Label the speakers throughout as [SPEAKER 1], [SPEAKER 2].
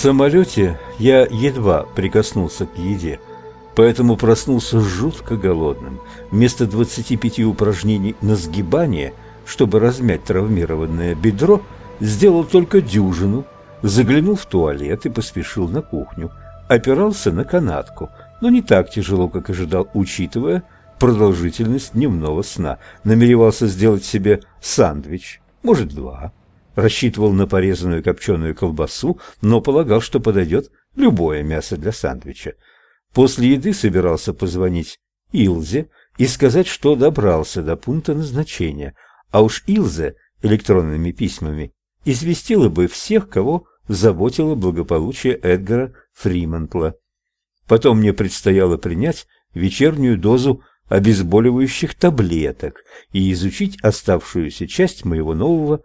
[SPEAKER 1] самолете я едва прикоснулся к еде, поэтому проснулся жутко голодным. Вместо 25 упражнений на сгибание, чтобы размять травмированное бедро, сделал только дюжину, заглянул в туалет и поспешил на кухню. Опирался на канатку, но не так тяжело, как ожидал, учитывая продолжительность дневного сна. Намеревался сделать себе сандвич, может, два. Рассчитывал на порезанную копченую колбасу, но полагал, что подойдет любое мясо для сандвича. После еды собирался позвонить Илзе и сказать, что добрался до пункта назначения, а уж Илзе электронными письмами известила бы всех, кого заботило благополучие Эдгара Фримонтла. Потом мне предстояло принять вечернюю дозу обезболивающих таблеток и изучить оставшуюся часть моего нового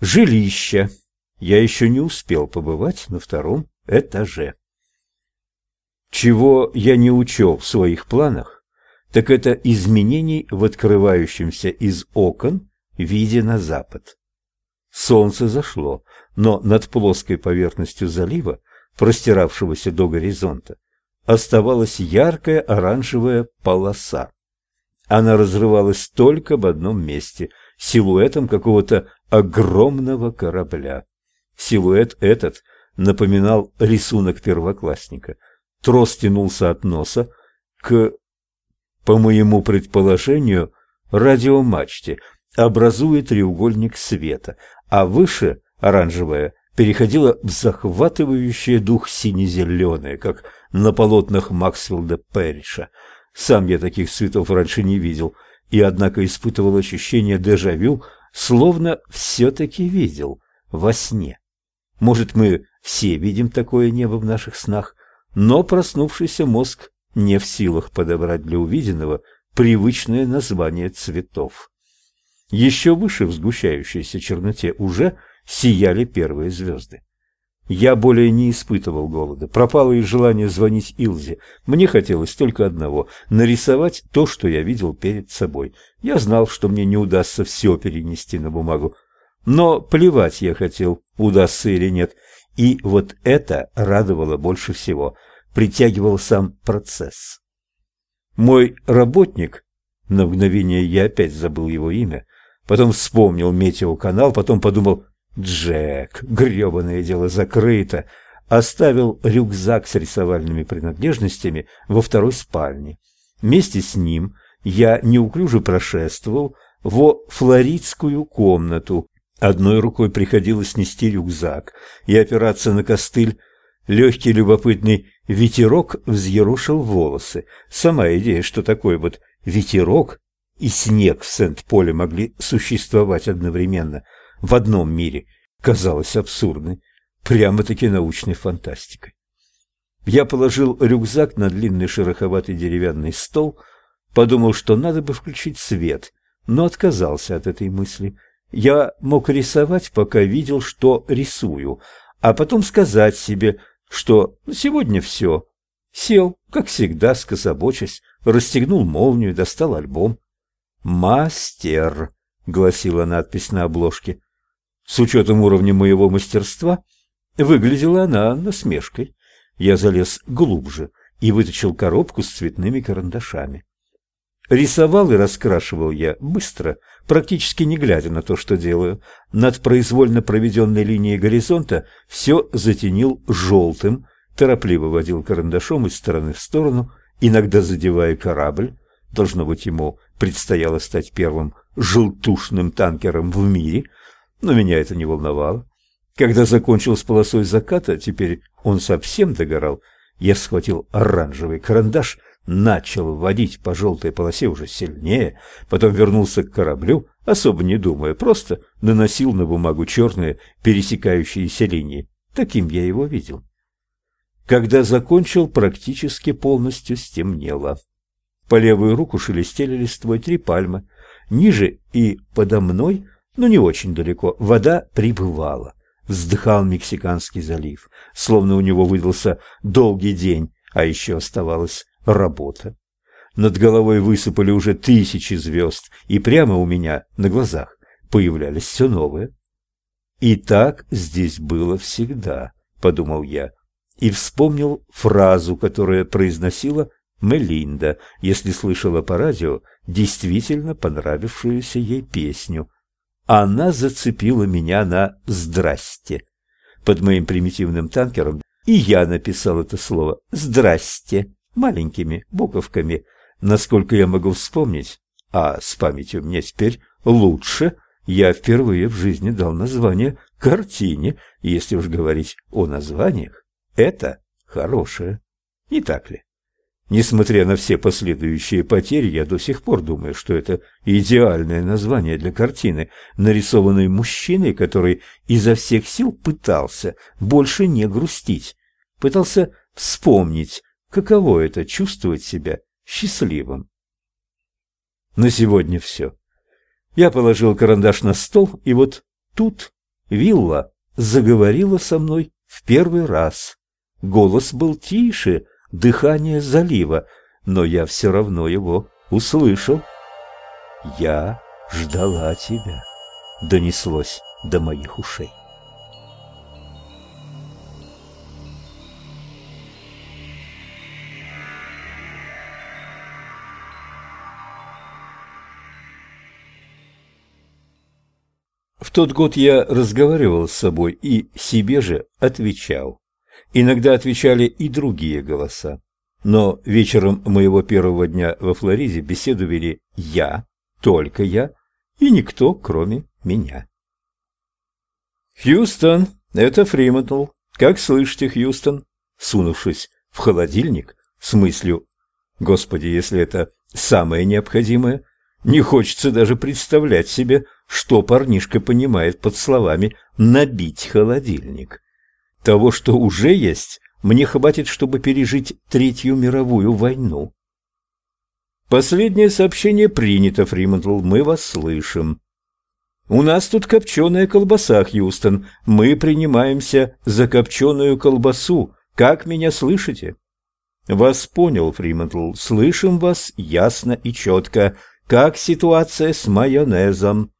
[SPEAKER 1] жилища. Я еще не успел побывать на втором этаже. Чего я не учел в своих планах, так это изменений в открывающемся из окон виде на запад. Солнце зашло, но над плоской поверхностью залива, простиравшегося до горизонта, оставалась яркая оранжевая полоса. Она разрывалась только в одном месте, силуэтом какого-то огромного корабля. Силуэт этот напоминал рисунок первоклассника. Трос тянулся от носа к, по моему предположению, радиомачте, образуя треугольник света, а выше оранжевое переходило в захватывающее дух сине-зеленое, как на полотнах Максфилда Перриша. Сам я таких цветов раньше не видел, и однако испытывал ощущение дежавю, словно все-таки видел во сне. Может, мы все видим такое небо в наших снах, но проснувшийся мозг не в силах подобрать для увиденного привычное название цветов. Еще выше в сгущающейся черноте уже сияли первые звезды. Я более не испытывал голода. Пропало и желание звонить Илзе. Мне хотелось только одного – нарисовать то, что я видел перед собой. Я знал, что мне не удастся все перенести на бумагу. Но плевать я хотел, удастся или нет. И вот это радовало больше всего. Притягивал сам процесс. Мой работник, на мгновение я опять забыл его имя, потом вспомнил метеоканал, потом подумал Джек, грёбаное дело закрыто, оставил рюкзак с рисовальными принадлежностями во второй спальне. Вместе с ним я неуклюже прошествовал во флоридскую комнату. Одной рукой приходилось нести рюкзак и опираться на костыль. Легкий любопытный ветерок взъерошил волосы. Сама идея, что такой вот ветерок и снег в Сент-Поле могли существовать одновременно – в одном мире казалось абсурдной, прямо-таки научной фантастикой. Я положил рюкзак на длинный шероховатый деревянный стол, подумал, что надо бы включить свет, но отказался от этой мысли. Я мог рисовать, пока видел, что рисую, а потом сказать себе, что сегодня все. Сел, как всегда, скособочась, расстегнул молнию, достал альбом. «Мастер», — гласила надпись на обложке. С учетом уровня моего мастерства, выглядела она насмешкой. Я залез глубже и вытащил коробку с цветными карандашами. Рисовал и раскрашивал я быстро, практически не глядя на то, что делаю. Над произвольно проведенной линией горизонта все затенил желтым, торопливо водил карандашом из стороны в сторону, иногда задевая корабль. Должно быть, ему предстояло стать первым желтушным танкером в мире — но меня это не волновало. Когда закончил с полосой заката, теперь он совсем догорал, я схватил оранжевый карандаш, начал водить по желтой полосе уже сильнее, потом вернулся к кораблю, особо не думая, просто наносил на бумагу черные пересекающиеся линии. Таким я его видел. Когда закончил, практически полностью стемнело. По левую руку шелестели листвой три пальмы. Ниже и подо мной но не очень далеко, вода прибывала. Вздыхал Мексиканский залив, словно у него выдался долгий день, а еще оставалась работа. Над головой высыпали уже тысячи звезд, и прямо у меня на глазах появлялись все новые. И так здесь было всегда, подумал я, и вспомнил фразу, которую произносила Мелинда, если слышала по радио действительно понравившуюся ей песню. Она зацепила меня на «здрасте». Под моим примитивным танкером и я написал это слово «здрасте» маленькими буковками. Насколько я могу вспомнить, а с памятью мне теперь лучше, я впервые в жизни дал название картине, если уж говорить о названиях, это хорошее, не так ли? Несмотря на все последующие потери, я до сих пор думаю, что это идеальное название для картины, нарисованной мужчиной, который изо всех сил пытался больше не грустить, пытался вспомнить, каково это чувствовать себя счастливым. На сегодня все. Я положил карандаш на стол, и вот тут вилла заговорила со мной в первый раз. Голос был тише, дыхание залива, но я все равно его услышал. «Я ждала тебя», — донеслось до моих ушей. В тот год я разговаривал с собой и себе же отвечал. Иногда отвечали и другие голоса. Но вечером моего первого дня во Флориде беседу вели я, только я, и никто, кроме меня. «Хьюстон, это Фримонтл. Как слышите, Хьюстон?» Сунувшись в холодильник с мыслью «Господи, если это самое необходимое, не хочется даже представлять себе, что парнишка понимает под словами «набить холодильник». Того, что уже есть, мне хватит, чтобы пережить Третью мировую войну. Последнее сообщение принято, Фримонтл, мы вас слышим. У нас тут копченая колбаса, Хьюстон. Мы принимаемся за копченую колбасу. Как меня слышите? Вас понял, Фримонтл. Слышим вас ясно и четко. Как ситуация с майонезом?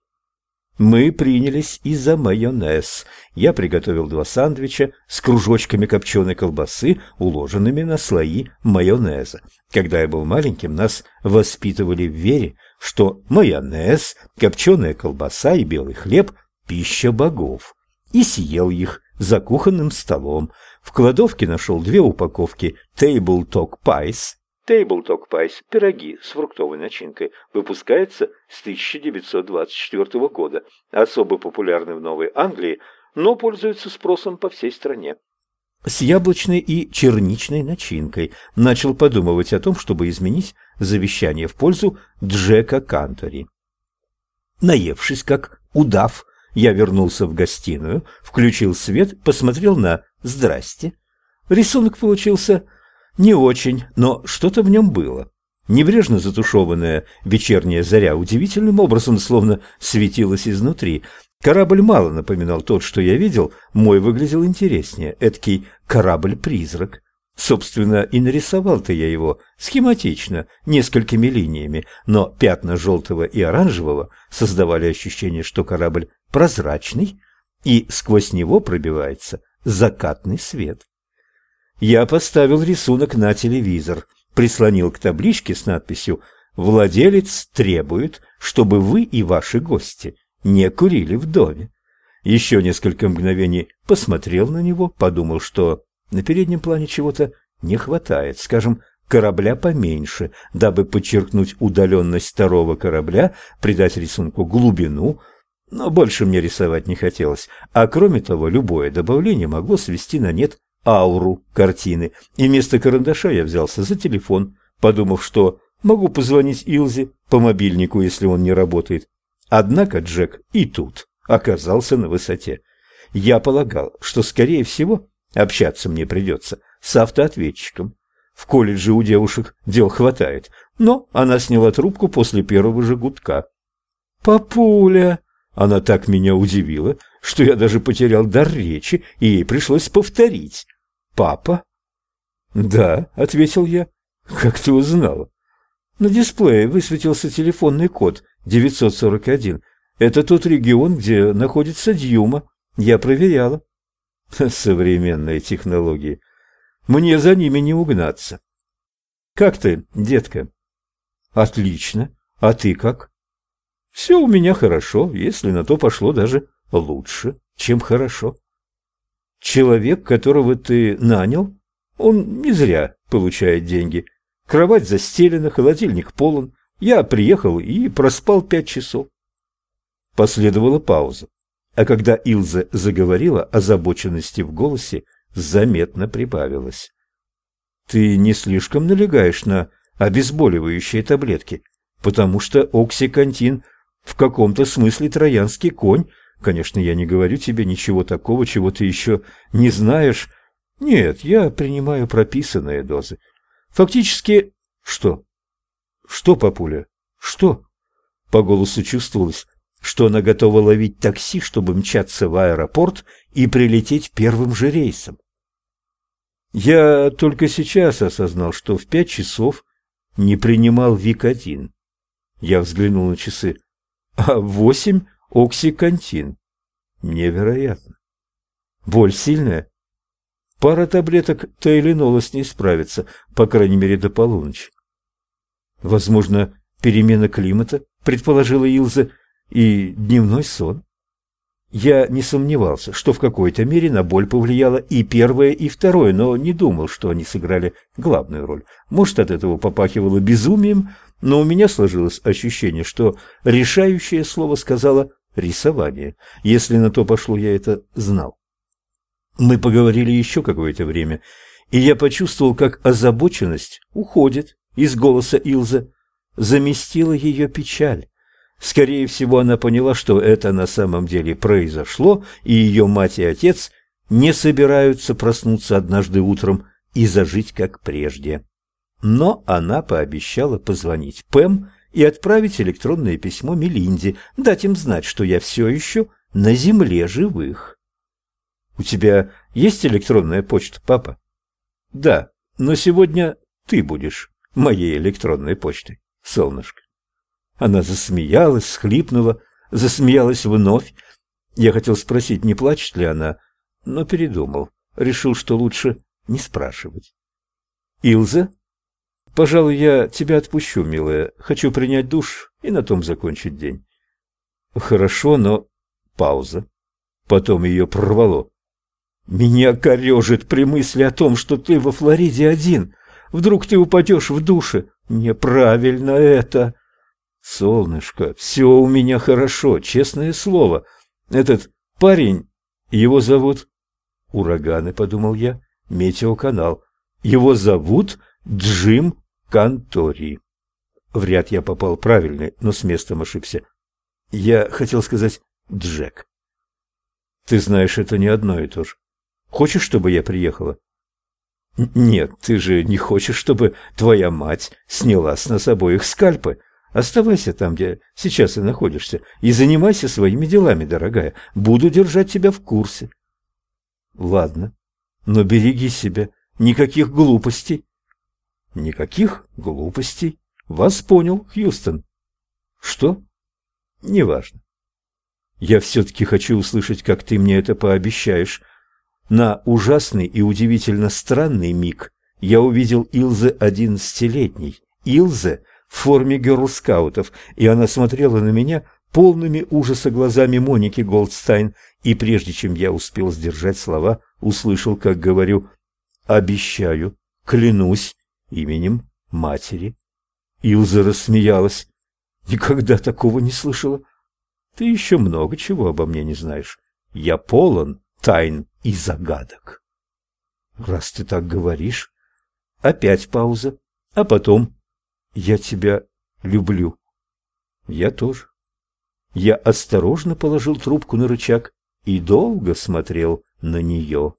[SPEAKER 1] Мы принялись и за майонез. Я приготовил два сандвича с кружочками копченой колбасы, уложенными на слои майонеза. Когда я был маленьким, нас воспитывали в вере, что майонез, копченая колбаса и белый хлеб – пища богов. И съел их за кухонным столом. В кладовке нашел две упаковки Table Talk Pies Table Talk Pies, пироги с фруктовой начинкой, выпускается с 1924 года, особо популярны в Новой Англии, но пользуются спросом по всей стране. С яблочной и черничной начинкой начал подумывать о том, чтобы изменить завещание в пользу Джека Кантори. Наевшись как удав, я вернулся в гостиную, включил свет, посмотрел на «Здрасте». Рисунок получился не очень, но что-то в нем было. Небрежно затушеванная вечерняя заря удивительным образом словно светилась изнутри. Корабль мало напоминал тот, что я видел, мой выглядел интереснее, эдакий корабль-призрак. Собственно, и нарисовал-то я его схематично, несколькими линиями, но пятна желтого и оранжевого создавали ощущение, что корабль прозрачный, и сквозь него пробивается закатный свет. Я поставил рисунок на телевизор, прислонил к табличке с надписью «Владелец требует, чтобы вы и ваши гости не курили в доме». Еще несколько мгновений посмотрел на него, подумал, что на переднем плане чего-то не хватает, скажем, корабля поменьше, дабы подчеркнуть удаленность второго корабля, придать рисунку глубину, но больше мне рисовать не хотелось, а кроме того, любое добавление могло свести на нет ауру картины, и вместо карандаша я взялся за телефон, подумав, что могу позвонить Илзе по мобильнику, если он не работает. Однако Джек и тут оказался на высоте. Я полагал, что, скорее всего, общаться мне придется с автоответчиком. В колледже у девушек дел хватает, но она сняла трубку после первого же гудка. «Папуля!» Она так меня удивила, что я даже потерял дар речи, и ей пришлось повторить. «Папа?» «Да», — ответил я. «Как ты узнала?» На дисплее высветился телефонный код 941. Это тот регион, где находится Дьюма. Я проверяла. Современные технологии. Мне за ними не угнаться. Как ты, детка? Отлично. А ты как? Все у меня хорошо, если на то пошло даже лучше, чем хорошо. Человек, которого ты нанял, он не зря получает деньги. Кровать застелена, холодильник полон. Я приехал и проспал пять часов. Последовала пауза. А когда Илза заговорила, озабоченности в голосе заметно прибавилось. «Ты не слишком налегаешь на обезболивающие таблетки, потому что оксикантин в каком-то смысле троянский конь. Конечно, я не говорю тебе ничего такого, чего ты еще не знаешь. Нет, я принимаю прописанные дозы. Фактически... Что? Что, папуля? Что? По голосу чувствовалось, что она готова ловить такси, чтобы мчаться в аэропорт и прилететь первым же рейсом. Я только сейчас осознал, что в пять часов не принимал Викотин. Я взглянул на часы. А восемь оксикантин. Невероятно. Боль сильная? Пара таблеток Тайленола с ней справится, по крайней мере, до полуночи. Возможно, перемена климата, предположила Илза, и дневной сон. Я не сомневался, что в какой-то мере на боль повлияло и первое, и второе, но не думал, что они сыграли главную роль. Может, от этого попахивало безумием, но у меня сложилось ощущение, что решающее слово сказала «рисование». Если на то пошло, я это знал. Мы поговорили еще какое-то время, и я почувствовал, как озабоченность уходит из голоса Илза, заместила ее печаль. Скорее всего, она поняла, что это на самом деле произошло, и ее мать и отец не собираются проснуться однажды утром и зажить как прежде. Но она пообещала позвонить Пэм и отправить электронное письмо Мелинде, дать им знать, что я все еще на земле живых. «У тебя есть электронная почта, папа?» «Да, но сегодня ты будешь моей электронной почтой, солнышко». Она засмеялась, схлипнула, засмеялась вновь. Я хотел спросить, не плачет ли она, но передумал. Решил, что лучше не спрашивать. «Илза?» «Пожалуй, я тебя отпущу, милая. Хочу принять душ и на том закончить день». «Хорошо, но...» Пауза. Потом ее прорвало. «Меня корежит при мысли о том, что ты во Флориде один. Вдруг ты упадешь в душе. Неправильно это!» Солнышко, все у меня хорошо, честное слово. Этот парень, его зовут... Ураганы, подумал я, метеоканал. Его зовут Джим Кантори. Вряд я попал правильный, но с местом ошибся. Я хотел сказать Джек. Ты знаешь, это не одно и то же. Хочешь, чтобы я приехала? Нет, ты же не хочешь, чтобы твоя мать сняла с нас обоих скальпы. Оставайся там, где сейчас и находишься, и занимайся своими делами, дорогая. Буду держать тебя в курсе. Ладно, но береги себя. Никаких глупостей. Никаких глупостей. Вас понял, Хьюстон. Что? Неважно. Я все-таки хочу услышать, как ты мне это пообещаешь. На ужасный и удивительно странный миг я увидел Илзе одиннадцатилетней. Илзе в форме герл-скаутов, и она смотрела на меня полными ужаса глазами Моники Голдстайн, и прежде чем я успел сдержать слова, услышал, как говорю «Обещаю, клянусь именем матери». Илза рассмеялась. «Никогда такого не слышала. Ты еще много чего обо мне не знаешь. Я полон тайн и загадок». «Раз ты так говоришь...» Опять пауза, а потом я тебя люблю. Я тоже. Я осторожно положил трубку на рычаг и долго смотрел на нее.